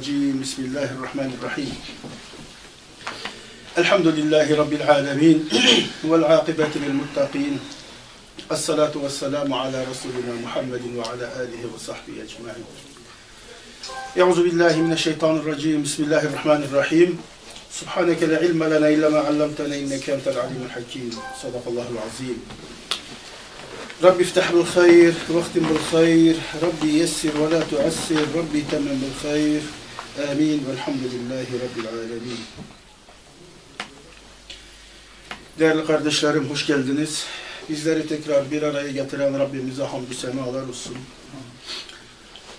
بسم الله الرحمن الرحيم. الحمد لله رب العالمين والعاقبة للمتقين. الصلاة والسلام على رسولنا محمد وعلى آله وصحبه أجمعين. أعوذ بالله من الشيطان الرجيم. بسم الله الرحمن الرحيم. سبحانك لا علم لنا إلا ما علمتنا إنك أنت العليم الحكيم. صدق الله العظيم. ربي افتح بالخير واختم بالخير. ربي يسر ولا تعسر. ربي تمم بالخير. Amin. Velhamdülillahi Rabbil alemin. Değerli kardeşlerim hoş geldiniz. Bizleri tekrar bir araya getiren Rabbimize hamdü senalar olsun.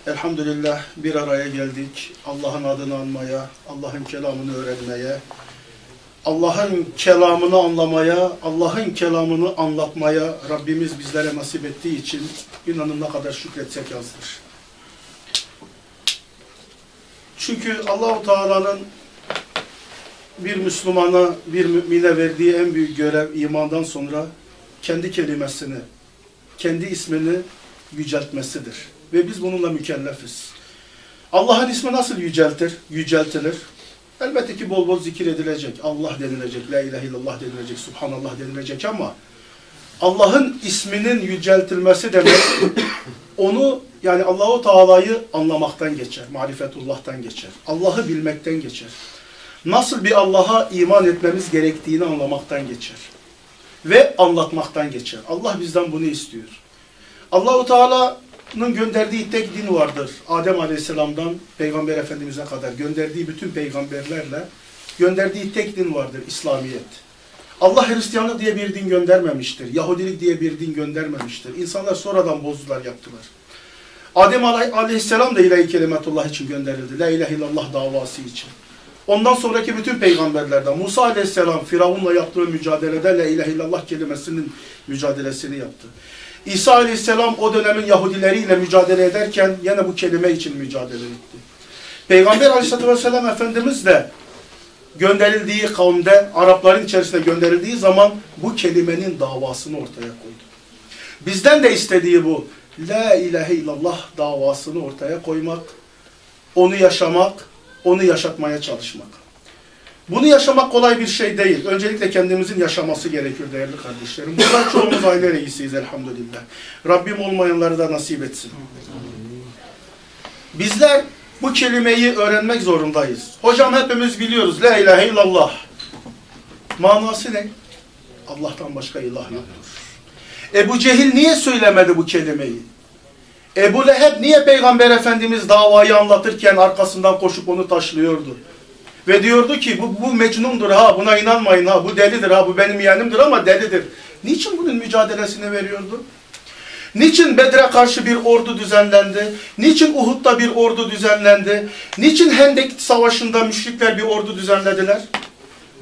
Elhamdülillah bir araya geldik. Allah'ın adını anmaya, Allah'ın kelamını öğrenmeye, Allah'ın kelamını anlamaya, Allah'ın kelamını anlatmaya Rabbimiz bizlere nasip ettiği için inanın ne kadar şükretsek azdır. Çünkü Allahu Teala'nın bir Müslümana, bir mümine verdiği en büyük görev imandan sonra kendi kelimesini, kendi ismini yüceltmesidir. Ve biz bununla mükellefiz. Allah'ın ismi nasıl yüceltir, yüceltilir? Elbette ki bol bol zikir edilecek. Allah denilecek, La ilahe illallah denilecek, Subhanallah denilecek ama Allah'ın isminin yüceltilmesi demek onu yani Allahu Teala'yı anlamaktan geçer, marifetullah'tan geçer. Allah'ı bilmekten geçer. Nasıl bir Allah'a iman etmemiz gerektiğini anlamaktan geçer. Ve anlatmaktan geçer. Allah bizden bunu istiyor. Allahu Teala'nın gönderdiği tek din vardır. Adem Aleyhisselam'dan Peygamber Efendimiz'e kadar gönderdiği bütün peygamberlerle gönderdiği tek din vardır İslamiyet. Allah Hristiyanlık diye bir din göndermemiştir. Yahudilik diye bir din göndermemiştir. İnsanlar sonradan bozdular, yaptılar. Adem aleyhisselam da ilahi kelimetullah için gönderildi. La ilahe illallah davası için. Ondan sonraki bütün peygamberlerden Musa aleyhisselam Firavun'la yaptığı mücadelede la ilahe illallah kelimesinin mücadelesini yaptı. İsa aleyhisselam o dönemin Yahudileriyle mücadele ederken yine bu kelime için mücadele etti. Peygamber aleyhisselatü vesselam Efendimiz de gönderildiği kavimde, Arapların içerisinde gönderildiği zaman bu kelimenin davasını ortaya koydu. Bizden de istediği bu. La ilahe illallah davasını ortaya koymak, onu yaşamak, onu yaşatmaya çalışmak. Bunu yaşamak kolay bir şey değil. Öncelikle kendimizin yaşaması gerekiyor değerli kardeşlerim. Buradan çoğumuz aile reisiyiz elhamdülillah. Rabbim olmayanları da nasip etsin. Bizler bu kelimeyi öğrenmek zorundayız. Hocam hepimiz biliyoruz. La ilahe illallah. Manası ne? Allah'tan başka ilah yoktur. Ebu Cehil niye söylemedi bu kelimeyi? Ebu Leheb niye Peygamber Efendimiz davayı anlatırken arkasından koşup onu taşlıyordu? Ve diyordu ki bu, bu mecnundur ha buna inanmayın ha bu delidir ha bu benim yeğenimdir ama delidir. Niçin bunun mücadelesini veriyordu? Niçin Bedre karşı bir ordu düzenlendi? Niçin Uhud'da bir ordu düzenlendi? Niçin Hendek Savaşı'nda müşrikler bir ordu düzenlediler?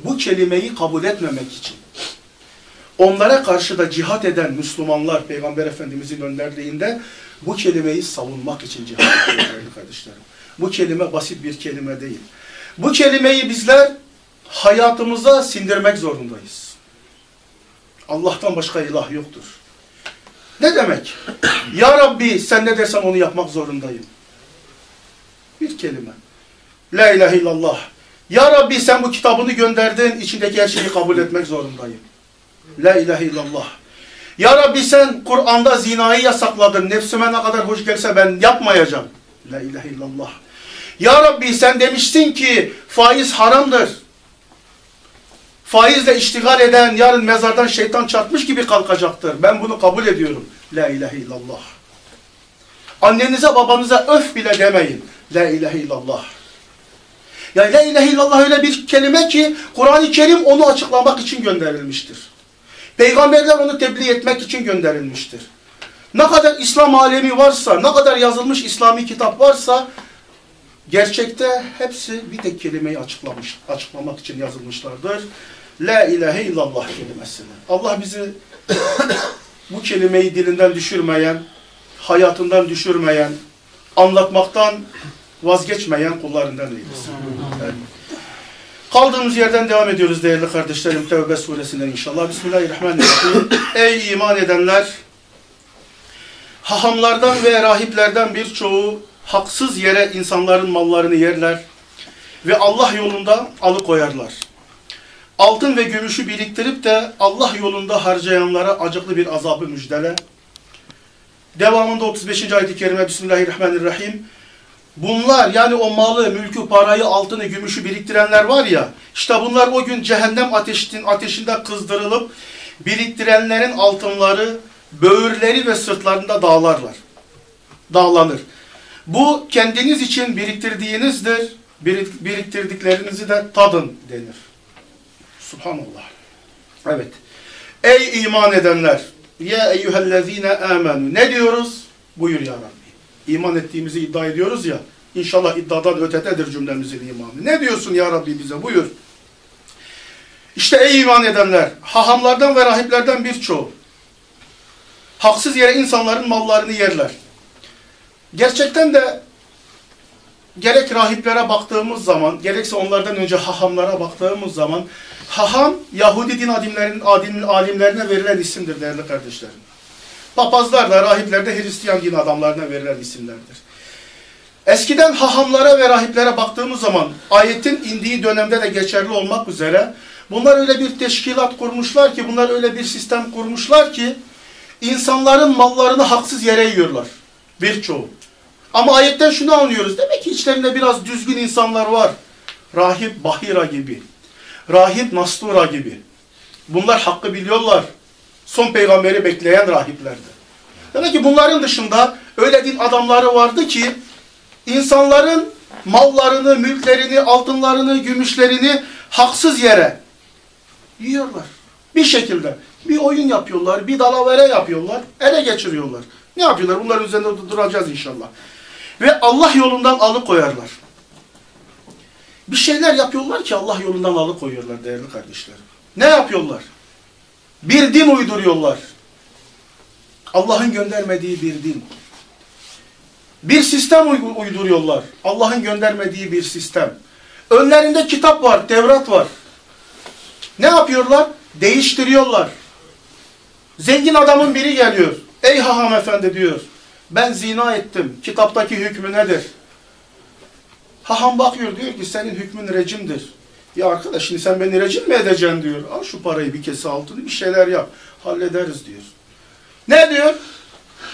Bu kelimeyi kabul etmemek için. Onlara karşı da cihat eden Müslümanlar Peygamber Efendimizin önderliğinde bu kelimeyi savunmak için cihat ediyorlar kardeşlerim. Bu kelime basit bir kelime değil. Bu kelimeyi bizler hayatımıza sindirmek zorundayız. Allah'tan başka ilah yoktur. Ne demek? Ya Rabbi sen ne dersen onu yapmak zorundayım. Bir kelime. La ilahe illallah. Ya Rabbi sen bu kitabını gönderdin, içindeki her şeyi kabul etmek zorundayım. La ilahe illallah. Ya Rabbi sen Kur'an'da zinayı yasakladın. Nefsime ne kadar hoş gelse ben yapmayacağım. La ilahe illallah. Ya Rabbi sen demiştin ki faiz haramdır. Faizle iştigal eden yarın mezardan şeytan çarpmış gibi kalkacaktır. Ben bunu kabul ediyorum. La ilahe illallah. Annenize babanıza öf bile demeyin. La ilahe illallah. Ya la ilahe illallah öyle bir kelime ki Kur'an-ı Kerim onu açıklamak için gönderilmiştir. Peygamberler onu tebliğ etmek için gönderilmiştir. Ne kadar İslam alemi varsa, ne kadar yazılmış İslami kitap varsa gerçekte hepsi bir tek kelimeyi açıklamış, açıklamak için yazılmışlardır. La ilahe illallah kelimesini. Allah bizi bu kelimeyi dilinden düşürmeyen, hayatından düşürmeyen, anlatmaktan vazgeçmeyen kullarından eylesin. Evet. Kaldığımız yerden devam ediyoruz değerli kardeşlerim Tevbe suresinden inşallah. Bismillahirrahmanirrahim. Ey iman edenler! Hahamlardan ve rahiplerden birçoğu haksız yere insanların mallarını yerler ve Allah yolunda alıkoyarlar. Altın ve gümüşü biriktirip de Allah yolunda harcayanlara acıklı bir azabı müjdele. Devamında 35. ayet-i kerime Bismillahirrahmanirrahim. Bunlar yani o malı, mülkü, parayı, altını, gümüşü biriktirenler var ya, işte bunlar o gün cehennem ateşin, ateşinde kızdırılıp biriktirenlerin altınları, böğürleri ve sırtlarında dağlarlar. Dağlanır. Bu kendiniz için biriktirdiğinizdir. Biriktirdiklerinizi de tadın denir. Subhanallah. Evet. Ey iman edenler! Ya eyyühellezine amenu. Ne diyoruz? Buyur ya Rabbi. İman ettiğimizi iddia ediyoruz ya. İnşallah iddiadan ötetedir cümlemizin imanı. Ne diyorsun ya Rabbi bize? Buyur. İşte ey iman edenler! Hahamlardan ve rahiplerden birçoğu haksız yere insanların mallarını yerler. Gerçekten de gerek rahiplere baktığımız zaman, gerekse onlardan önce hahamlara baktığımız zaman, haham Yahudi din adimlerin, adim, alimlerine verilen isimdir değerli kardeşlerim. Papazlar da, rahipler de Hristiyan din adamlarına verilen isimlerdir. Eskiden hahamlara ve rahiplere baktığımız zaman, ayetin indiği dönemde de geçerli olmak üzere, bunlar öyle bir teşkilat kurmuşlar ki, bunlar öyle bir sistem kurmuşlar ki, insanların mallarını haksız yere yiyorlar. Birçoğu. Ama ayetten şunu anlıyoruz. Demek ki içlerinde biraz düzgün insanlar var. Rahip Bahira gibi. Rahip Nastura gibi. Bunlar hakkı biliyorlar. Son peygamberi bekleyen rahiplerdi. Demek ki bunların dışında öyle din adamları vardı ki insanların mallarını, mülklerini, altınlarını, gümüşlerini haksız yere yiyorlar. Bir şekilde. Bir oyun yapıyorlar, bir dalavere yapıyorlar, ele geçiriyorlar. Ne yapıyorlar? Bunların üzerinde duracağız inşallah. Ve Allah yolundan alıkoyarlar. Bir şeyler yapıyorlar ki Allah yolundan alıkoyuyorlar değerli kardeşlerim. Ne yapıyorlar? Bir din uyduruyorlar. Allah'ın göndermediği bir din. Bir sistem uyduruyorlar. Allah'ın göndermediği bir sistem. Önlerinde kitap var, Tevrat var. Ne yapıyorlar? Değiştiriyorlar. Zengin adamın biri geliyor. Ey haham efendi diyor. Ben zina ettim. Kitaptaki hükmü nedir? Haham bakıyor diyor ki senin hükmün rejimdir. Ya arkadaş şimdi sen beni rejim mi edeceksin diyor. Al şu parayı bir kese altını bir şeyler yap. Hallederiz diyor. Ne diyor?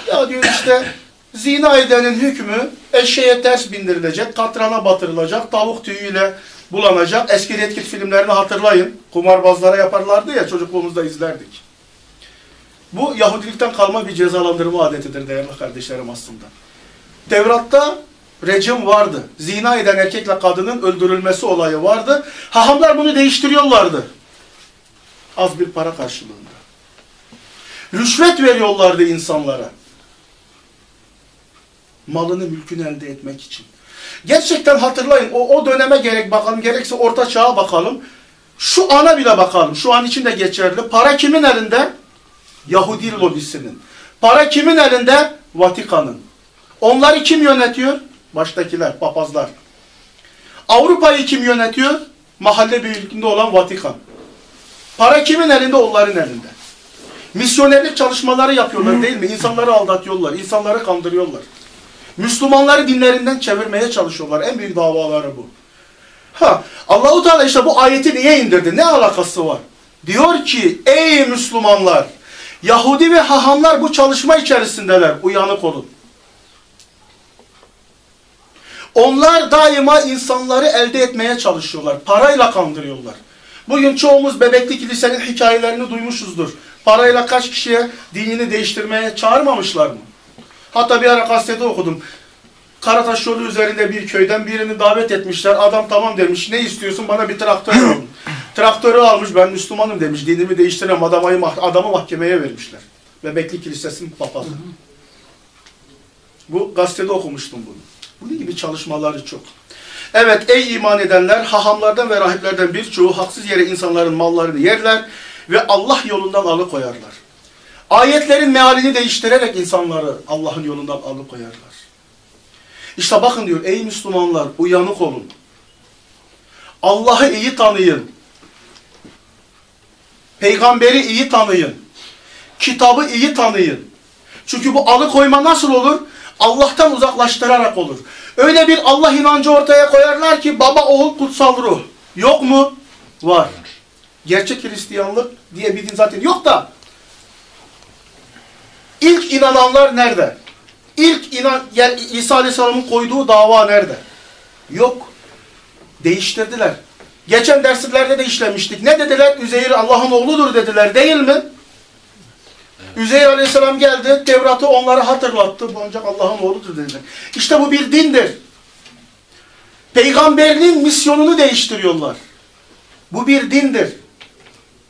Ya diyor işte zina edenin hükmü eşeğe ters bindirilecek, katrana batırılacak, tavuk tüyüyle bulanacak. Eski Redkit filmlerini hatırlayın. Kumarbazlara yaparlardı ya çocukluğumuzda izlerdik. Bu Yahudilikten kalma bir cezalandırma adetidir değerli kardeşlerim aslında. Tevrat'ta rejim vardı. Zina eden erkekle kadının öldürülmesi olayı vardı. Hahamlar bunu değiştiriyorlardı. Az bir para karşılığında. Rüşvet veriyorlardı insanlara. Malını mülkünü elde etmek için. Gerçekten hatırlayın o, o döneme gerek bakalım gerekse orta çağa bakalım. Şu ana bile bakalım. Şu an için de geçerli. Para kimin elinde? Yahudi lobisinin. Para kimin elinde? Vatikan'ın. Onları kim yönetiyor? Baştakiler, papazlar. Avrupa'yı kim yönetiyor? Mahalle büyüklüğünde olan Vatikan. Para kimin elinde? Onların elinde. Misyonerlik çalışmaları yapıyorlar değil mi? İnsanları aldatıyorlar, insanları kandırıyorlar. Müslümanları dinlerinden çevirmeye çalışıyorlar. En büyük davaları bu. Ha, Allahu Teala işte bu ayeti niye indirdi? Ne alakası var? Diyor ki ey Müslümanlar Yahudi ve hahamlar bu çalışma içerisindeler. Uyanık olun. Onlar daima insanları elde etmeye çalışıyorlar. Parayla kandırıyorlar. Bugün çoğumuz bebeklik kilisenin hikayelerini duymuşuzdur. Parayla kaç kişiye dinini değiştirmeye çağırmamışlar mı? Hatta bir ara gazetede okudum. Karataş yolu üzerinde bir köyden birini davet etmişler. Adam tamam demiş. Ne istiyorsun? Bana bir traktör alın. Traktörü almış. Ben Müslümanım demiş. Dinimi değiştirem adamı, adamı mahkemeye vermişler. Bebekli Kilisesi'nin papazı. Bu gazetede okumuştum bunu. Bunun gibi çalışmaları çok. Evet ey iman edenler hahamlardan ve rahiplerden birçoğu haksız yere insanların mallarını yerler ve Allah yolundan alıkoyarlar. Ayetlerin mealini değiştirerek insanları Allah'ın yolundan alıkoyarlar. İşte bakın diyor ey Müslümanlar uyanık olun. Allah'ı iyi tanıyın. Peygamberi iyi tanıyın. Kitabı iyi tanıyın. Çünkü bu alıkoyma nasıl olur? Allah'tan uzaklaştırarak olur. Öyle bir Allah inancı ortaya koyarlar ki baba, oğul, kutsal ruh. Yok mu? Var. Gerçek Hristiyanlık diye bir din zaten yok da ilk inananlar nerede? İlk inan yani İsa Aleyhisselam'ın koyduğu dava nerede? Yok. Değiştirdiler. Geçen derslerde de işlemiştik. Ne dediler? Üzeyir Allah'ın oğludur dediler değil mi? Üzeyir Aleyhisselam geldi, Tevrat'ı onlara hatırlattı. Bu ancak Allah'ın oğludur dediler. İşte bu bir dindir. Peygamberliğin misyonunu değiştiriyorlar. Bu bir dindir.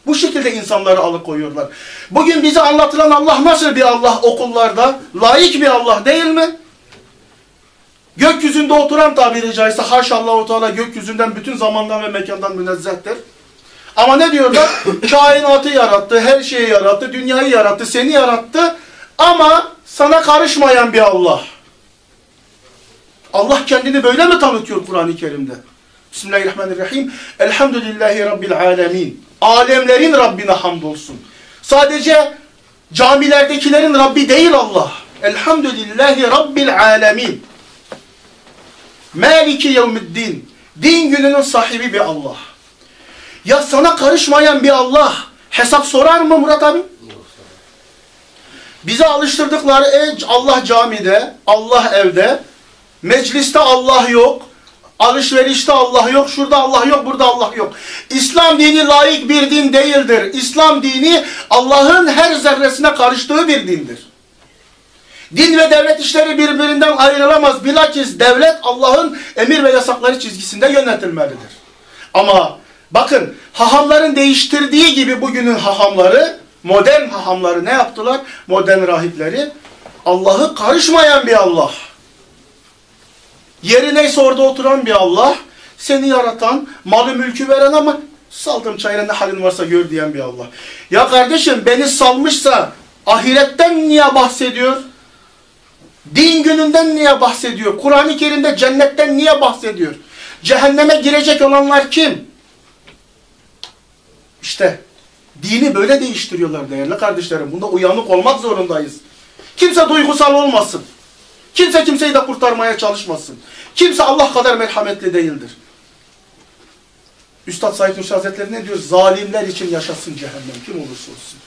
Bu şekilde insanları alıkoyuyorlar. Bugün bize anlatılan Allah nasıl bir Allah okullarda? Layık bir Allah değil mi? Gökyüzünde oturan tabiri caizse haşallahu teala gökyüzünden bütün zamandan ve mekandan münezzehtir. Ama ne diyorlar? Kainatı yarattı, her şeyi yarattı, dünyayı yarattı, seni yarattı ama sana karışmayan bir Allah. Allah kendini böyle mi tanıtıyor Kur'an-ı Kerim'de? Bismillahirrahmanirrahim. Elhamdülillahi Rabbil alemin. Alemlerin Rabbine hamdolsun. Sadece camilerdekilerin Rabbi değil Allah. Elhamdülillahi Rabbil alemin. Maliki yevmiddin. Din gününün sahibi bir Allah. Ya sana karışmayan bir Allah hesap sorar mı Murat abi? Bize alıştırdıkları e, Allah camide, Allah evde, mecliste Allah yok, alışverişte Allah yok, şurada Allah yok, burada Allah yok. İslam dini layık bir din değildir. İslam dini Allah'ın her zerresine karıştığı bir dindir. Din ve devlet işleri birbirinden ayrılamaz. Bilakis devlet Allah'ın emir ve yasakları çizgisinde yönetilmelidir. Ama bakın hahamların değiştirdiği gibi bugünün hahamları, modern hahamları ne yaptılar? Modern rahipleri Allah'ı karışmayan bir Allah. Yeri neyse orada oturan bir Allah. Seni yaratan, malı mülkü veren ama saldım çayına ne halin varsa gör diyen bir Allah. Ya kardeşim beni salmışsa ahiretten niye bahsediyor? Din gününden niye bahsediyor? Kur'an-ı Kerim'de cennetten niye bahsediyor? Cehenneme girecek olanlar kim? İşte dini böyle değiştiriyorlar değerli kardeşlerim. Bunda uyanık olmak zorundayız. Kimse duygusal olmasın. Kimse kimseyi de kurtarmaya çalışmasın. Kimse Allah kadar merhametli değildir. Üstad Said Nursi Hazretleri ne diyor? Zalimler için yaşasın cehennem kim olursa olsun.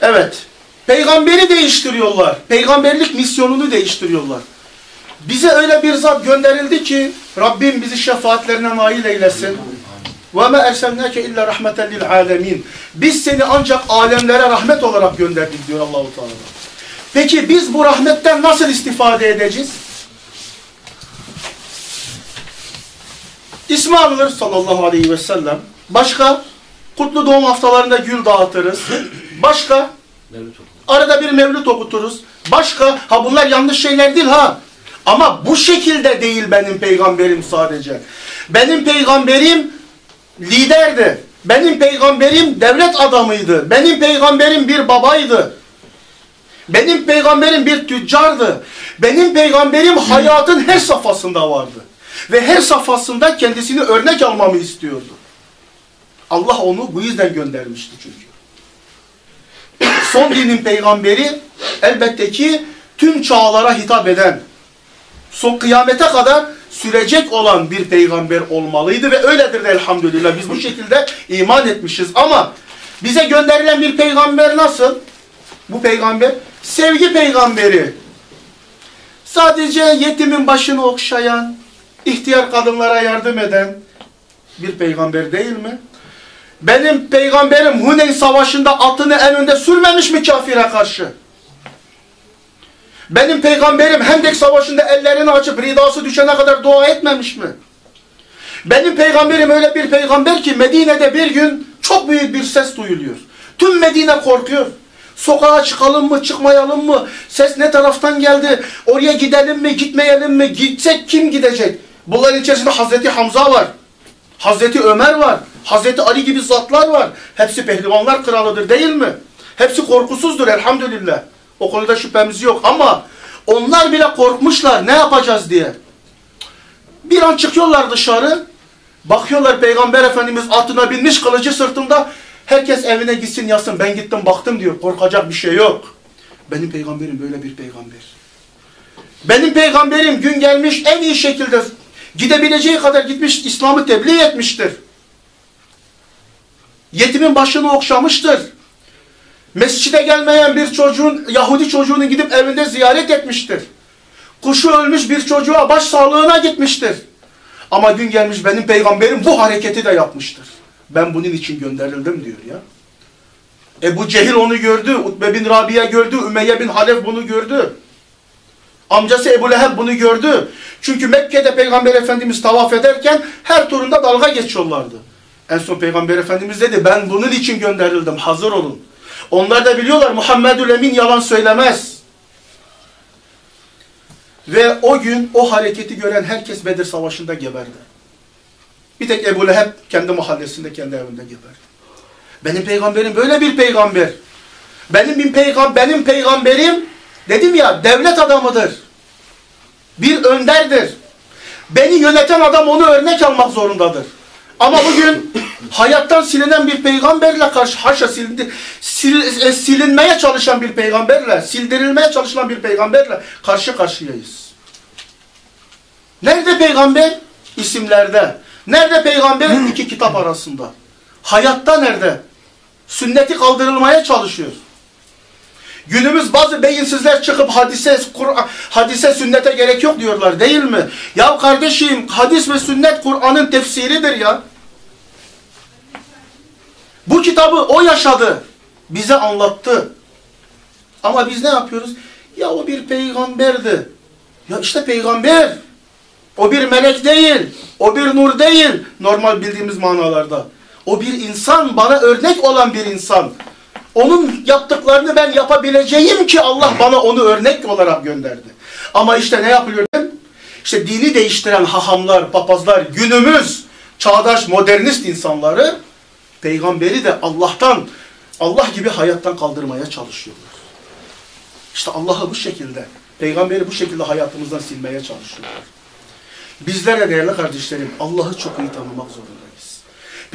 Evet. Peygamberi değiştiriyorlar. Peygamberlik misyonunu değiştiriyorlar. Bize öyle bir zat gönderildi ki Rabbim bizi şefaatlerine nail eylesin. وَمَا اَرْسَلْنَاكَ اِلَّا رَحْمَةً لِلْعَالَمِينَ Biz seni ancak alemlere rahmet olarak gönderdik diyor Allahu Teala. Peki biz bu rahmetten nasıl istifade edeceğiz? İsmi alınır sallallahu aleyhi ve sellem. Başka? Kutlu doğum haftalarında gül dağıtırız. Başka? Arada bir mevlüt okuturuz. Başka? Ha bunlar yanlış şeyler değil ha. Ama bu şekilde değil benim peygamberim sadece. Benim peygamberim liderdi. Benim peygamberim devlet adamıydı. Benim peygamberim bir babaydı. Benim peygamberim bir tüccardı. Benim peygamberim hayatın her safhasında vardı. Ve her safhasında kendisini örnek almamı istiyordu. Allah onu bu yüzden göndermişti çünkü. Son dinin peygamberi elbette ki tüm çağlara hitap eden, son kıyamete kadar sürecek olan bir peygamber olmalıydı ve öyledir de elhamdülillah. Biz bu şekilde iman etmişiz ama bize gönderilen bir peygamber nasıl? Bu peygamber sevgi peygamberi. Sadece yetimin başını okşayan, ihtiyar kadınlara yardım eden bir peygamber değil mi? Benim peygamberim Huneyn savaşında atını en önde sürmemiş mi kafire karşı? Benim peygamberim Hendek savaşında ellerini açıp ridası düşene kadar dua etmemiş mi? Benim peygamberim öyle bir peygamber ki Medine'de bir gün çok büyük bir ses duyuluyor. Tüm Medine korkuyor. Sokağa çıkalım mı, çıkmayalım mı? Ses ne taraftan geldi? Oraya gidelim mi, gitmeyelim mi? Gitsek kim gidecek? Bunların içerisinde Hazreti Hamza var. Hazreti Ömer var. Hazreti Ali gibi zatlar var. Hepsi pehlivanlar kralıdır değil mi? Hepsi korkusuzdur elhamdülillah. O konuda şüphemiz yok ama onlar bile korkmuşlar ne yapacağız diye. Bir an çıkıyorlar dışarı. Bakıyorlar Peygamber Efendimiz atına binmiş kılıcı sırtında. Herkes evine gitsin yatsın. Ben gittim baktım diyor. Korkacak bir şey yok. Benim peygamberim böyle bir peygamber. Benim peygamberim gün gelmiş en iyi şekilde gidebileceği kadar gitmiş İslam'ı tebliğ etmiştir. Yetimin başını okşamıştır. Mescide gelmeyen bir çocuğun, Yahudi çocuğunun gidip evinde ziyaret etmiştir. Kuşu ölmüş bir çocuğa baş sağlığına gitmiştir. Ama gün gelmiş benim peygamberim bu hareketi de yapmıştır. Ben bunun için gönderildim diyor ya. Ebu Cehil onu gördü, Utbe bin Rabia gördü, Ümeyye bin Halef bunu gördü. Amcası Ebu Leheb bunu gördü. Çünkü Mekke'de Peygamber Efendimiz tavaf ederken her turunda dalga geçiyorlardı. En son Peygamber Efendimiz dedi ben bunun için gönderildim hazır olun. Onlar da biliyorlar Muhammedül Emin yalan söylemez. Ve o gün o hareketi gören herkes Bedir Savaşı'nda geberdi. Bir tek Ebu Leheb kendi mahallesinde kendi evinde geberdi. Benim peygamberim böyle bir peygamber. Benim bir peygam benim peygamberim dedim ya devlet adamıdır. Bir önderdir. Beni yöneten adam onu örnek almak zorundadır. Ama bugün hayattan silinen bir peygamberle karşı haşa silindi, sil, e, silinmeye çalışan bir peygamberle, sildirilmeye çalışılan bir peygamberle karşı karşıyayız. Nerede peygamber? İsimlerde. Nerede peygamber? İki kitap arasında. Hayatta nerede? Sünneti kaldırılmaya çalışıyor. Günümüz bazı beyinsizler çıkıp hadise, hadise sünnete gerek yok diyorlar değil mi? Ya kardeşim hadis ve sünnet Kur'an'ın tefsiridir ya. Bu kitabı o yaşadı. Bize anlattı. Ama biz ne yapıyoruz? Ya o bir peygamberdi. Ya işte peygamber. O bir melek değil. O bir nur değil. Normal bildiğimiz manalarda. O bir insan, bana örnek olan bir insan. Onun yaptıklarını ben yapabileceğim ki Allah bana onu örnek olarak gönderdi. Ama işte ne yapıyor? İşte dini değiştiren hahamlar, papazlar, günümüz çağdaş, modernist insanları peygamberi de Allah'tan, Allah gibi hayattan kaldırmaya çalışıyorlar. İşte Allah'ı bu şekilde, peygamberi bu şekilde hayatımızdan silmeye çalışıyorlar. Bizler de değerli kardeşlerim Allah'ı çok iyi tanımak zorundayız.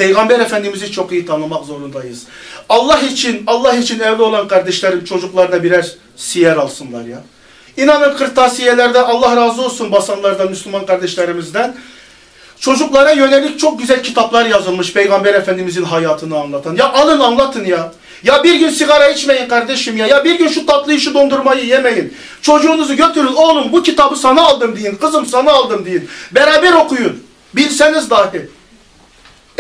Peygamber Efendimiz'i çok iyi tanımak zorundayız. Allah için, Allah için evli olan kardeşlerim çocuklarına birer siyer alsınlar ya. İnanın kırtasiyelerde Allah razı olsun basanlardan, Müslüman kardeşlerimizden. Çocuklara yönelik çok güzel kitaplar yazılmış Peygamber Efendimizin hayatını anlatan. Ya alın anlatın ya. Ya bir gün sigara içmeyin kardeşim ya. Ya bir gün şu tatlıyı şu dondurmayı yemeyin. Çocuğunuzu götürün oğlum bu kitabı sana aldım deyin. Kızım sana aldım deyin. Beraber okuyun. Bilseniz dahi.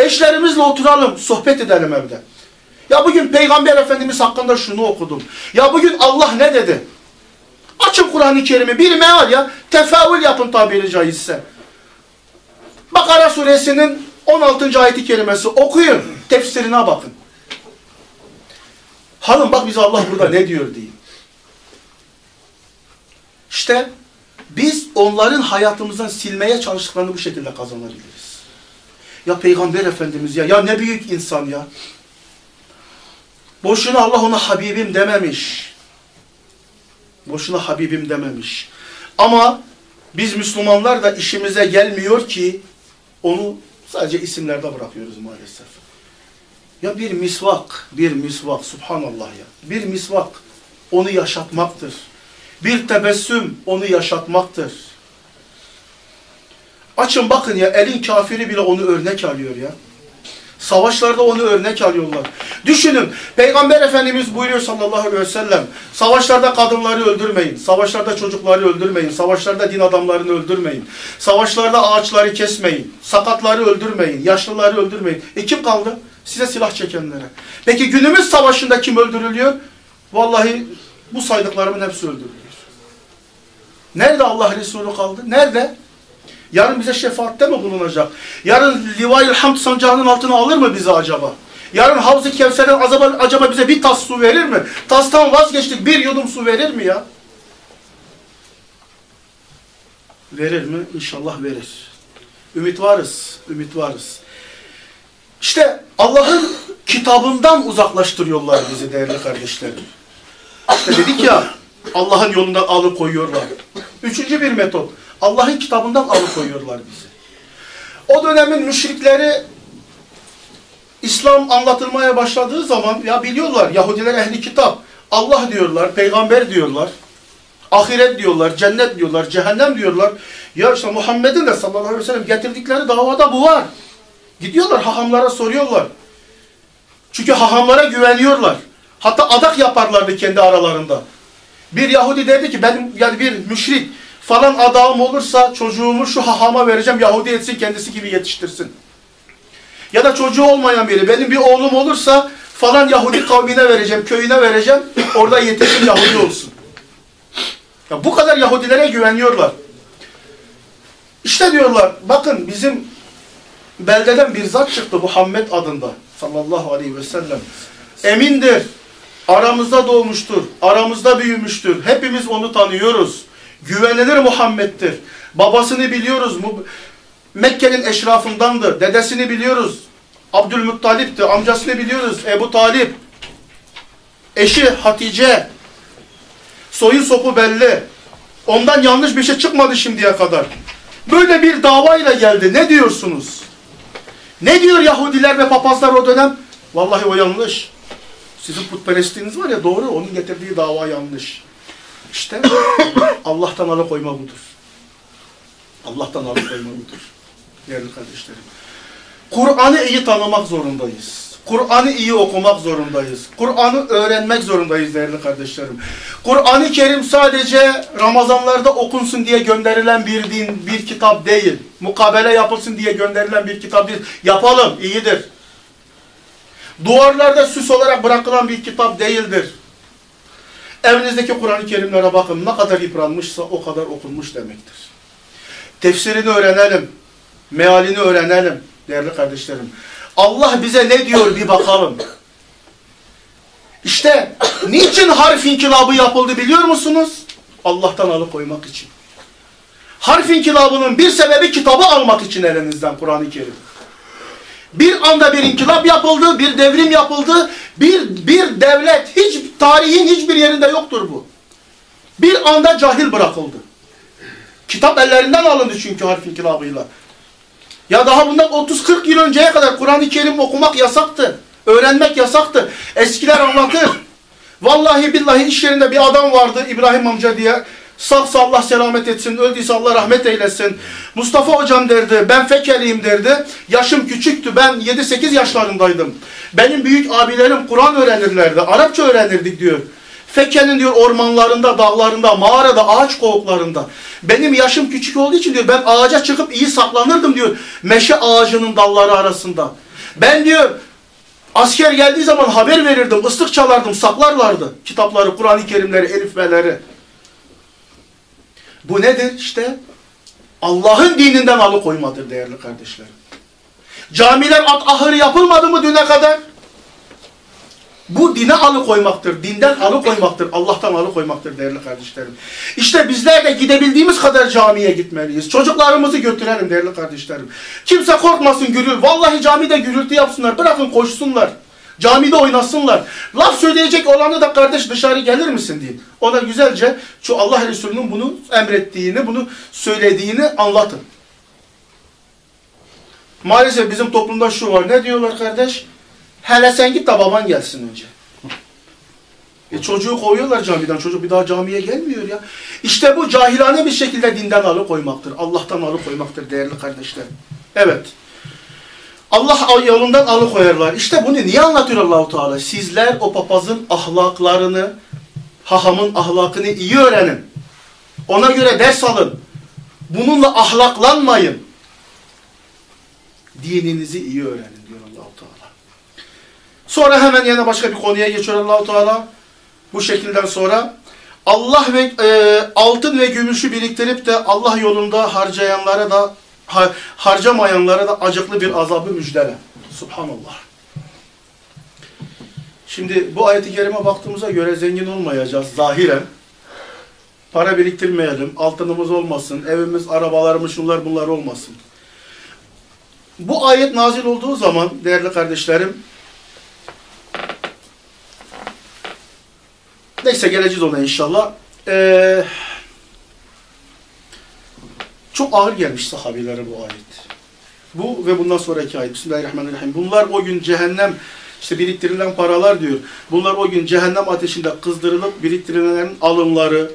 Eşlerimizle oturalım sohbet edelim evde. Ya bugün Peygamber Efendimiz hakkında şunu okudum. Ya bugün Allah ne dedi? Açın Kur'an-ı Kerim'i bir meal ya. Tefeül yapın tabiri caizse. Bakara suresinin 16. ayeti kerimesi okuyun. Tefsirine bakın. Hanım bak bize Allah burada ne diyor deyin. İşte biz onların hayatımızdan silmeye çalıştıklarını bu şekilde kazanabiliriz. Ya Peygamber Efendimiz ya, ya ne büyük insan ya. Boşuna Allah ona Habibim dememiş. Boşuna Habibim dememiş. Ama biz Müslümanlar da işimize gelmiyor ki onu sadece isimlerde bırakıyoruz maalesef. Ya bir misvak, bir misvak, subhanallah ya. Bir misvak onu yaşatmaktır. Bir tebessüm onu yaşatmaktır. Açın bakın ya elin kafiri bile onu örnek alıyor ya. Savaşlarda onu örnek alıyorlar. Düşünün Peygamber Efendimiz buyuruyor sallallahu aleyhi ve sellem. Savaşlarda kadınları öldürmeyin. Savaşlarda çocukları öldürmeyin. Savaşlarda din adamlarını öldürmeyin. Savaşlarda ağaçları kesmeyin. Sakatları öldürmeyin. Yaşlıları öldürmeyin. E kim kaldı? Size silah çekenlere. Peki günümüz savaşında kim öldürülüyor? Vallahi bu saydıklarımın hepsi öldürülüyor. Nerede Allah Resulü kaldı? Nerede? Yarın bize şefaatte mi bulunacak? Yarın Livai-ül Hamd sancağının altına alır mı bizi acaba? Yarın Havz-ı Kevser'den acaba, acaba bize bir tas su verir mi? Tastan vazgeçtik bir yudum su verir mi ya? Verir mi? İnşallah verir. Ümit varız. Ümit varız. İşte Allah'ın kitabından uzaklaştırıyorlar bizi değerli kardeşlerim. İşte dedik ya Allah'ın yolundan alıkoyuyorlar. Üçüncü bir metot. Allah'ın kitabından alıkoyuyorlar bizi. O dönemin müşrikleri İslam anlatılmaya başladığı zaman ya biliyorlar Yahudiler ehli kitap. Allah diyorlar, peygamber diyorlar. Ahiret diyorlar, cennet diyorlar, cehennem diyorlar. Ya işte Muhammed'in de sallallahu aleyhi ve sellem getirdikleri davada bu var. Gidiyorlar hahamlara soruyorlar. Çünkü hahamlara güveniyorlar. Hatta adak yaparlardı kendi aralarında. Bir Yahudi derdi ki benim yani bir müşrik falan adağım olursa çocuğumu şu hahama vereceğim Yahudi etsin kendisi gibi yetiştirsin. Ya da çocuğu olmayan biri benim bir oğlum olursa falan Yahudi kavmine vereceğim, köyüne vereceğim. Orada yetişsin Yahudi olsun. Ya bu kadar Yahudilere güveniyorlar. İşte diyorlar bakın bizim beldeden bir zat çıktı Muhammed adında sallallahu aleyhi ve sellem. Emindir. Aramızda doğmuştur. Aramızda büyümüştür. Hepimiz onu tanıyoruz. Güvenilir Muhammed'dir. Babasını biliyoruz. Mekke'nin eşrafındandı. Dedesini biliyoruz. Abdülmuttalip'ti. Amcasını biliyoruz. Ebu Talip. Eşi Hatice. Soyu sopu belli. Ondan yanlış bir şey çıkmadı şimdiye kadar. Böyle bir davayla geldi. Ne diyorsunuz? Ne diyor Yahudiler ve papazlar o dönem? Vallahi o yanlış. Sizin putperestliğiniz var ya doğru. Onun getirdiği dava yanlış. İşte Allah'tan alıkoyma budur. Allah'tan alıkoyma budur. Değerli kardeşlerim. Kur'an'ı iyi tanımak zorundayız. Kur'an'ı iyi okumak zorundayız. Kur'an'ı öğrenmek zorundayız değerli kardeşlerim. Kur'an-ı Kerim sadece Ramazanlarda okunsun diye gönderilen bir din, bir kitap değil. Mukabele yapılsın diye gönderilen bir kitap değil. Yapalım, iyidir. Duvarlarda süs olarak bırakılan bir kitap değildir. Evinizdeki Kur'an-ı Kerimlere bakın. Ne kadar yıpranmışsa o kadar okunmuş demektir. Tefsirini öğrenelim. Mealini öğrenelim değerli kardeşlerim. Allah bize ne diyor bir bakalım. İşte niçin harf inkılabı yapıldı biliyor musunuz? Allah'tan alıkoymak için. Harf inkılabının bir sebebi kitabı almak için elinizden Kur'an-ı Kerim. Bir anda bir inkılap yapıldı, bir devrim yapıldı, bir, bir devlet, hiç tarihin hiçbir yerinde yoktur bu. Bir anda cahil bırakıldı. Kitap ellerinden alındı çünkü harf inkılabıyla. Ya daha bundan 30-40 yıl önceye kadar Kur'an-ı Kerim okumak yasaktı. Öğrenmek yasaktı. Eskiler anlatır. Vallahi billahi iş yerinde bir adam vardı İbrahim amca diye. Sağsa Allah selamet etsin, öldüyse Allah rahmet eylesin. Mustafa hocam derdi, ben fekeliyim derdi. Yaşım küçüktü, ben 7-8 yaşlarındaydım. Benim büyük abilerim Kur'an öğrenirlerdi, Arapça öğrenirdik diyor. Fekke'nin diyor ormanlarında, dağlarında, mağarada, ağaç kovuklarında. Benim yaşım küçük olduğu için diyor ben ağaca çıkıp iyi saklanırdım diyor. Meşe ağacının dalları arasında. Ben diyor asker geldiği zaman haber verirdim, ıslık çalardım, saklarlardı. Kitapları, Kur'an-ı Kerimleri, elifbeleri. Bu nedir? İşte Allah'ın dininden alıkoymadır değerli kardeşlerim. Camiler at ahırı yapılmadı mı düne kadar? Bu dine alıkoymaktır, dinden alıkoymaktır, Allah'tan alıkoymaktır değerli kardeşlerim. İşte bizler de gidebildiğimiz kadar camiye gitmeliyiz. Çocuklarımızı götürelim değerli kardeşlerim. Kimse korkmasın gürül. Vallahi camide gürültü yapsınlar, bırakın koşsunlar. Camide oynasınlar. Laf söyleyecek olanı da kardeş dışarı gelir misin deyin. Ona güzelce şu Allah Resulü'nün bunu emrettiğini, bunu söylediğini anlatın. Maalesef bizim toplumda şu var. Ne diyorlar kardeş? Hele sen git de baban gelsin önce. E çocuğu koyuyorlar camiden. Çocuk bir daha camiye gelmiyor ya. İşte bu cahilane bir şekilde dinden alıkoymaktır. Allah'tan alıkoymaktır değerli kardeşlerim. Evet. Allah yolundan alıkoyarlar. İşte bunu niye anlatıyor Allahu Teala? Sizler o papazın ahlaklarını, hahamın ahlakını iyi öğrenin. Ona göre ders alın. Bununla ahlaklanmayın. Dininizi iyi öğrenin diyor Allahu Teala. Sonra hemen yine başka bir konuya geçiyor Allahu Teala. Bu şekilden sonra Allah ve e, altın ve gümüşü biriktirip de Allah yolunda harcayanlara da harcamayanlara da acıklı bir azabı müjdele. Subhanallah. Şimdi bu ayeti kerime baktığımıza göre zengin olmayacağız zahiren. Para biriktirmeyelim, altınımız olmasın, evimiz, arabalarımız, şunlar bunlar olmasın. Bu ayet nazil olduğu zaman değerli kardeşlerim, neyse geleceğiz ona inşallah. Eee çok ağır gelmiş sahabilere bu ayet. Bu ve bundan sonraki ayet. Bismillahirrahmanirrahim. Bunlar o gün cehennem, işte biriktirilen paralar diyor. Bunlar o gün cehennem ateşinde kızdırılıp biriktirilenlerin alımları,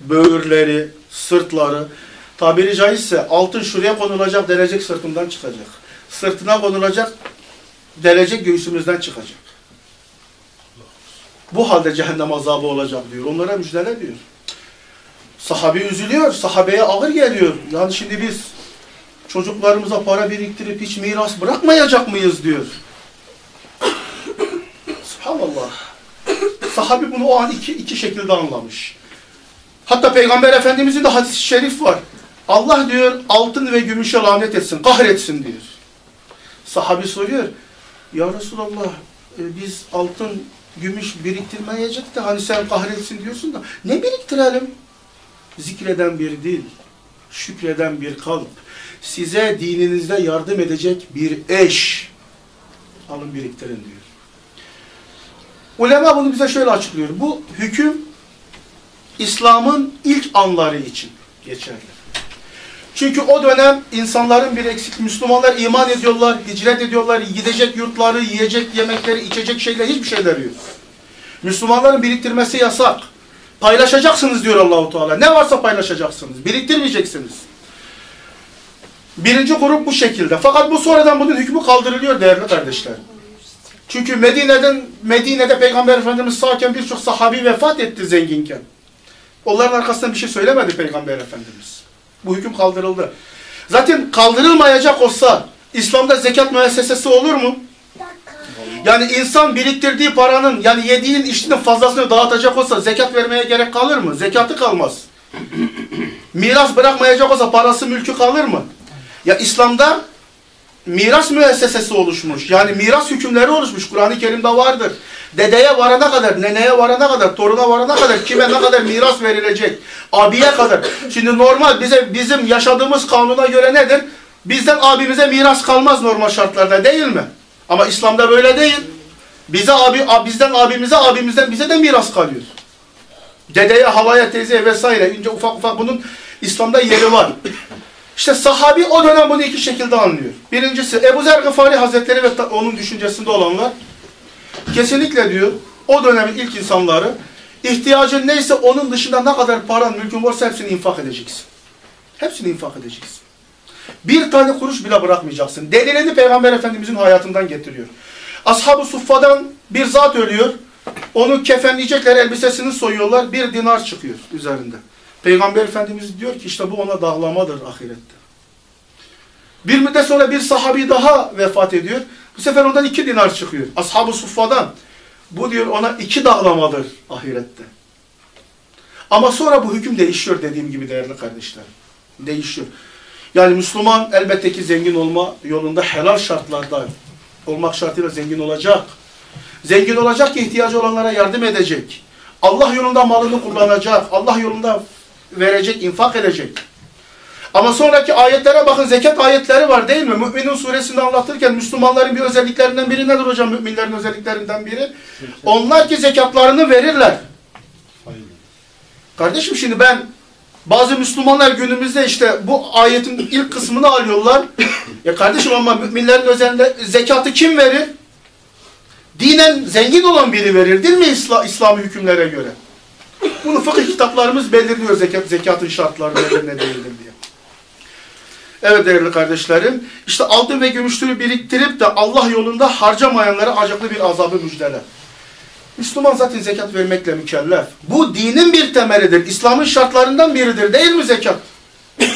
böğürleri, sırtları, tabiri caizse altın şuraya konulacak, derecek sırtından çıkacak. Sırtına konulacak, derecek göğsümüzden çıkacak. Bu halde cehennem azabı olacak diyor. Onlara müjdele diyor. Sahabe üzülüyor, sahabeye ağır geliyor. Yani şimdi biz çocuklarımıza para biriktirip hiç miras bırakmayacak mıyız diyor. Subhanallah. Sahabi bunu o an iki, iki şekilde anlamış. Hatta Peygamber Efendimizin de hadis-i şerif var. Allah diyor altın ve gümüşe lanet etsin, kahretsin diyor. Sahabi soruyor. Ya Resulallah e, biz altın, gümüş biriktirmeyecek de hani sen kahretsin diyorsun da ne biriktirelim? Zikreden bir dil, şükreden bir kalp, size dininizde yardım edecek bir eş alın biriktirin diyor. Ulema bunu bize şöyle açıklıyor. Bu hüküm İslam'ın ilk anları için geçerli. Çünkü o dönem insanların bir eksik, Müslümanlar iman ediyorlar, hicret ediyorlar, gidecek yurtları, yiyecek yemekleri, içecek şeyler, hiçbir şeyler yok. Müslümanların biriktirmesi yasak. Paylaşacaksınız diyor Allahu Teala. Ne varsa paylaşacaksınız. Biriktirmeyeceksiniz. Birinci grup bu şekilde. Fakat bu sonradan bunun hükmü kaldırılıyor değerli kardeşler. Çünkü Medine'den Medine'de Peygamber Efendimiz sağken birçok sahabi vefat etti zenginken. Onların arkasından bir şey söylemedi Peygamber Efendimiz. Bu hüküm kaldırıldı. Zaten kaldırılmayacak olsa İslam'da zekat müessesesi olur mu? Yani insan biriktirdiği paranın yani yediğin içtiğinin fazlasını dağıtacak olsa zekat vermeye gerek kalır mı? Zekatı kalmaz. Miras bırakmayacak olsa parası mülkü kalır mı? Ya İslam'da miras müessesesi oluşmuş. Yani miras hükümleri oluşmuş. Kur'an-ı Kerim'de vardır. Dedeye varana kadar, neneye varana kadar, toruna varana kadar kime ne kadar miras verilecek? Abiye kadar. Şimdi normal bize bizim yaşadığımız kanuna göre nedir? Bizden abimize miras kalmaz normal şartlarda değil mi? Ama İslam'da böyle değil. Bize abi, bizden abimize, abimizden bize de miras kalıyor. Dedeye, halaya, teyzeye vesaire. Önce ufak ufak bunun İslam'da yeri var. İşte sahabi o dönem bunu iki şekilde anlıyor. Birincisi Ebu Zer Gıfari Hazretleri ve onun düşüncesinde olanlar kesinlikle diyor o dönemin ilk insanları ihtiyacın neyse onun dışında ne kadar paran, mülkün varsa hepsini infak edeceksin. Hepsini infak edeceksin. Bir tane kuruş bile bırakmayacaksın. Delilini Peygamber Efendimizin hayatından getiriyor. Ashab-ı Suffa'dan bir zat ölüyor. Onu kefenleyecekler, elbisesini soyuyorlar. Bir dinar çıkıyor üzerinde. Peygamber Efendimiz diyor ki işte bu ona dağlamadır ahirette. Bir müddet sonra bir sahabi daha vefat ediyor. Bu sefer ondan iki dinar çıkıyor. Ashab-ı Suffa'dan. Bu diyor ona iki dağlamadır ahirette. Ama sonra bu hüküm değişiyor dediğim gibi değerli kardeşler. Değişiyor. Yani Müslüman elbette ki zengin olma yolunda helal şartlarda olmak şartıyla zengin olacak. Zengin olacak ki ihtiyacı olanlara yardım edecek. Allah yolunda malını kullanacak. Allah yolunda verecek, infak edecek. Ama sonraki ayetlere bakın zekat ayetleri var değil mi? Mü'minun suresinde anlatırken Müslümanların bir özelliklerinden biri nedir hocam müminlerin özelliklerinden biri? Onlar ki zekatlarını verirler. Kardeşim şimdi ben bazı Müslümanlar günümüzde işte bu ayetin ilk kısmını alıyorlar. ya kardeşim ama müminlerin özelinde zekatı kim verir? Dinen zengin olan biri verir değil mi İsla, İslami hükümlere göre? Bunu fıkıh kitaplarımız belirliyor zekat, zekatın şartları nedir ne değildir diye. Evet değerli kardeşlerim, işte altın ve gümüşleri biriktirip de Allah yolunda harcamayanlara acıklı bir azabı müjdeler. Müslüman zaten zekat vermekle mükellef. Bu dinin bir temelidir. İslam'ın şartlarından biridir değil mi zekat?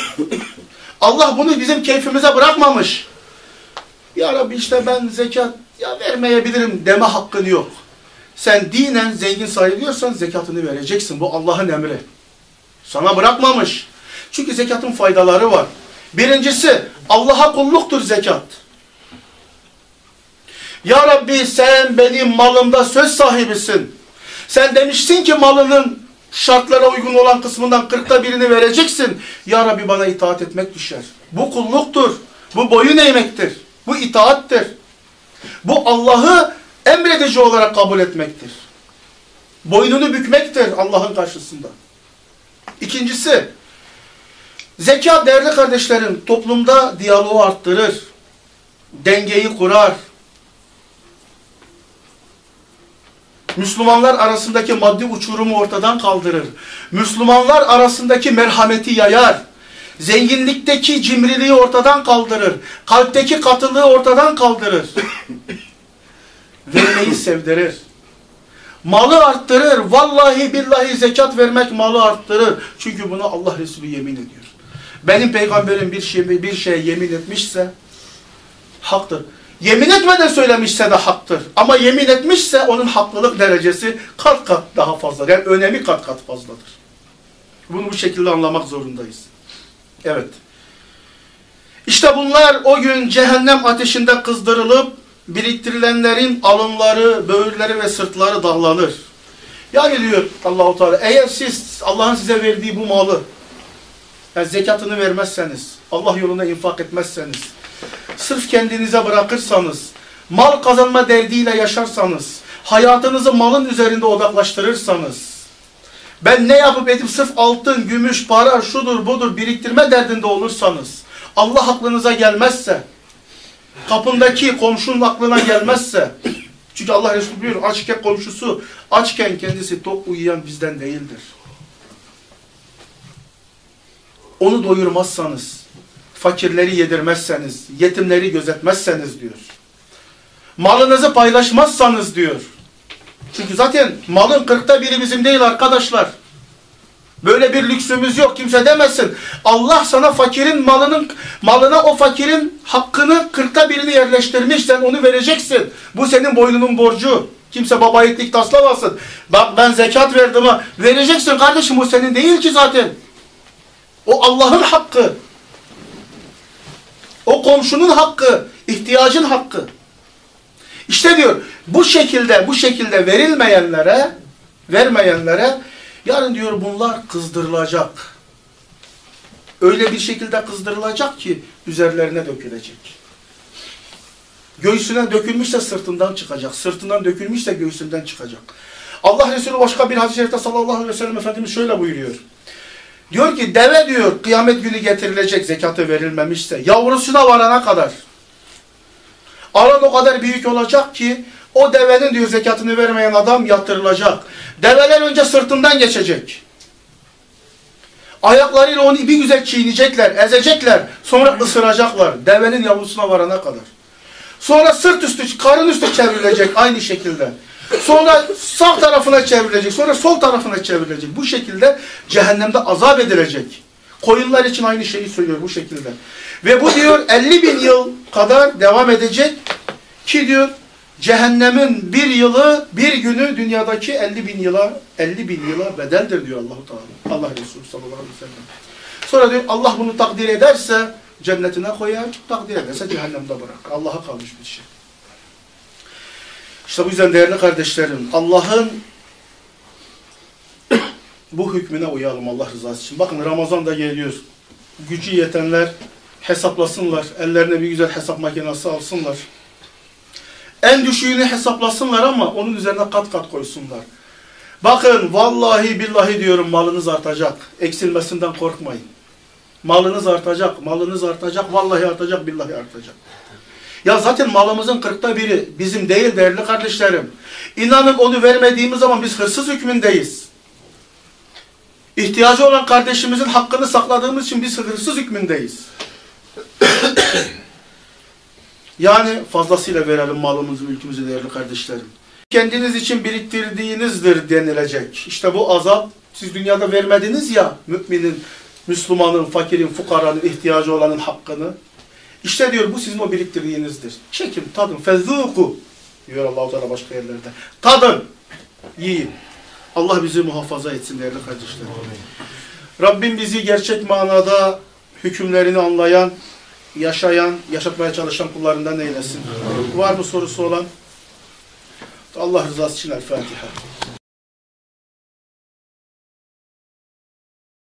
Allah bunu bizim keyfimize bırakmamış. Ya Rabbi işte ben zekat ya vermeyebilirim deme hakkın yok. Sen dinen zengin sayılıyorsan zekatını vereceksin. Bu Allah'ın emri. Sana bırakmamış. Çünkü zekatın faydaları var. Birincisi Allah'a kulluktur zekat. Ya Rabbi sen benim malımda söz sahibisin. Sen demişsin ki malının şartlara uygun olan kısmından kırkta birini vereceksin. Ya Rabbi bana itaat etmek düşer. Bu kulluktur. Bu boyun eğmektir. Bu itaattir. Bu Allah'ı emredici olarak kabul etmektir. Boynunu bükmektir Allah'ın karşısında. İkincisi, zekat değerli kardeşlerim toplumda diyaloğu arttırır. Dengeyi kurar. Müslümanlar arasındaki maddi uçurumu ortadan kaldırır. Müslümanlar arasındaki merhameti yayar. Zenginlikteki cimriliği ortadan kaldırır. Kalpteki katılığı ortadan kaldırır. Vermeyi sevdirir. Malı arttırır. Vallahi billahi zekat vermek malı arttırır. Çünkü buna Allah Resulü yemin ediyor. Benim peygamberim bir şey bir şeye yemin etmişse haktır. Yemin etmeden söylemişse de haktır. Ama yemin etmişse onun haklılık derecesi kat kat daha fazla. Yani önemi kat kat fazladır. Bunu bu şekilde anlamak zorundayız. Evet. İşte bunlar o gün cehennem ateşinde kızdırılıp biriktirilenlerin alınları, böğürleri ve sırtları dağlanır. Yani diyor Allahu Teala eğer siz Allah'ın size verdiği bu malı yani zekatını vermezseniz, Allah yolunda infak etmezseniz, sırf kendinize bırakırsanız, mal kazanma derdiyle yaşarsanız, hayatınızı malın üzerinde odaklaştırırsanız, ben ne yapıp edip sırf altın, gümüş, para, şudur budur biriktirme derdinde olursanız, Allah aklınıza gelmezse, kapındaki komşunun aklına gelmezse, çünkü Allah Resulü diyor açken komşusu, açken kendisi tok uyuyan bizden değildir. Onu doyurmazsanız, fakirleri yedirmezseniz, yetimleri gözetmezseniz diyor. Malınızı paylaşmazsanız diyor. Çünkü zaten malın kırkta biri bizim değil arkadaşlar. Böyle bir lüksümüz yok. Kimse demesin. Allah sana fakirin malının malına o fakirin hakkını kırkta birini yerleştirmiş. Sen onu vereceksin. Bu senin boynunun borcu. Kimse baba yiğitlik taslamasın. Bak ben zekat verdim ha. Vereceksin kardeşim bu senin değil ki zaten. O Allah'ın hakkı. O komşunun hakkı, ihtiyacın hakkı. İşte diyor bu şekilde bu şekilde verilmeyenlere vermeyenlere yarın diyor bunlar kızdırılacak. Öyle bir şekilde kızdırılacak ki üzerlerine dökülecek. Göğsüne dökülmüşse sırtından çıkacak. Sırtından dökülmüşse göğsünden çıkacak. Allah Resulü başka bir hadis-i şerifte sallallahu aleyhi ve sellem Efendimiz şöyle buyuruyor. Diyor ki deve diyor kıyamet günü getirilecek zekatı verilmemişse yavrusuna varana kadar. Alan o kadar büyük olacak ki o devenin diyor zekatını vermeyen adam yatırılacak. Develer önce sırtından geçecek. Ayaklarıyla onu bir güzel çiğneyecekler, ezecekler. Sonra ısıracaklar. Devenin yavrusuna varana kadar. Sonra sırt üstü, karın üstü çevrilecek aynı şekilde. Sonra sağ tarafına çevrilecek. Sonra sol tarafına çevrilecek. Bu şekilde cehennemde azap edilecek. Koyunlar için aynı şeyi söylüyor bu şekilde. Ve bu diyor 50 bin yıl kadar devam edecek ki diyor cehennemin bir yılı bir günü dünyadaki 50 bin yıla 50 bin yıla bedeldir diyor Allahu Teala. Allah Resulü sallallahu aleyhi ve sellem. Sonra diyor Allah bunu takdir ederse cennetine koyar, takdir ederse cehennemde bırakır. Allah'a kalmış bir şey. İşte bu yüzden değerli kardeşlerim, Allah'ın bu hükmüne uyalım Allah rızası için. Bakın Ramazan da geliyor. Gücü yetenler hesaplasınlar. Ellerine bir güzel hesap makinesi alsınlar. En düşüğünü hesaplasınlar ama onun üzerine kat kat koysunlar. Bakın vallahi billahi diyorum malınız artacak. Eksilmesinden korkmayın. Malınız artacak, malınız artacak, vallahi artacak, billahi artacak. Ya zaten malımızın kırkta biri bizim değil değerli kardeşlerim. İnanın onu vermediğimiz zaman biz hırsız hükmündeyiz. İhtiyacı olan kardeşimizin hakkını sakladığımız için biz hırsız hükmündeyiz. yani fazlasıyla verelim malımızı, mülkümüzü değerli kardeşlerim. Kendiniz için biriktirdiğinizdir denilecek. İşte bu azap siz dünyada vermediniz ya müminin, Müslümanın, fakirin, fukaranın, ihtiyacı olanın hakkını. İşte diyor bu sizin o biriktirdiğinizdir. Çekin, tadın. Fezzuku diyor Allah-u Teala başka yerlerde. Tadın, yiyin. Allah bizi muhafaza etsin değerli kardeşlerim. Rabbim bizi gerçek manada hükümlerini anlayan, yaşayan, yaşatmaya çalışan kullarından eylesin. Var mı sorusu olan? Allah rızası için El Fatiha.